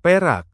Perak.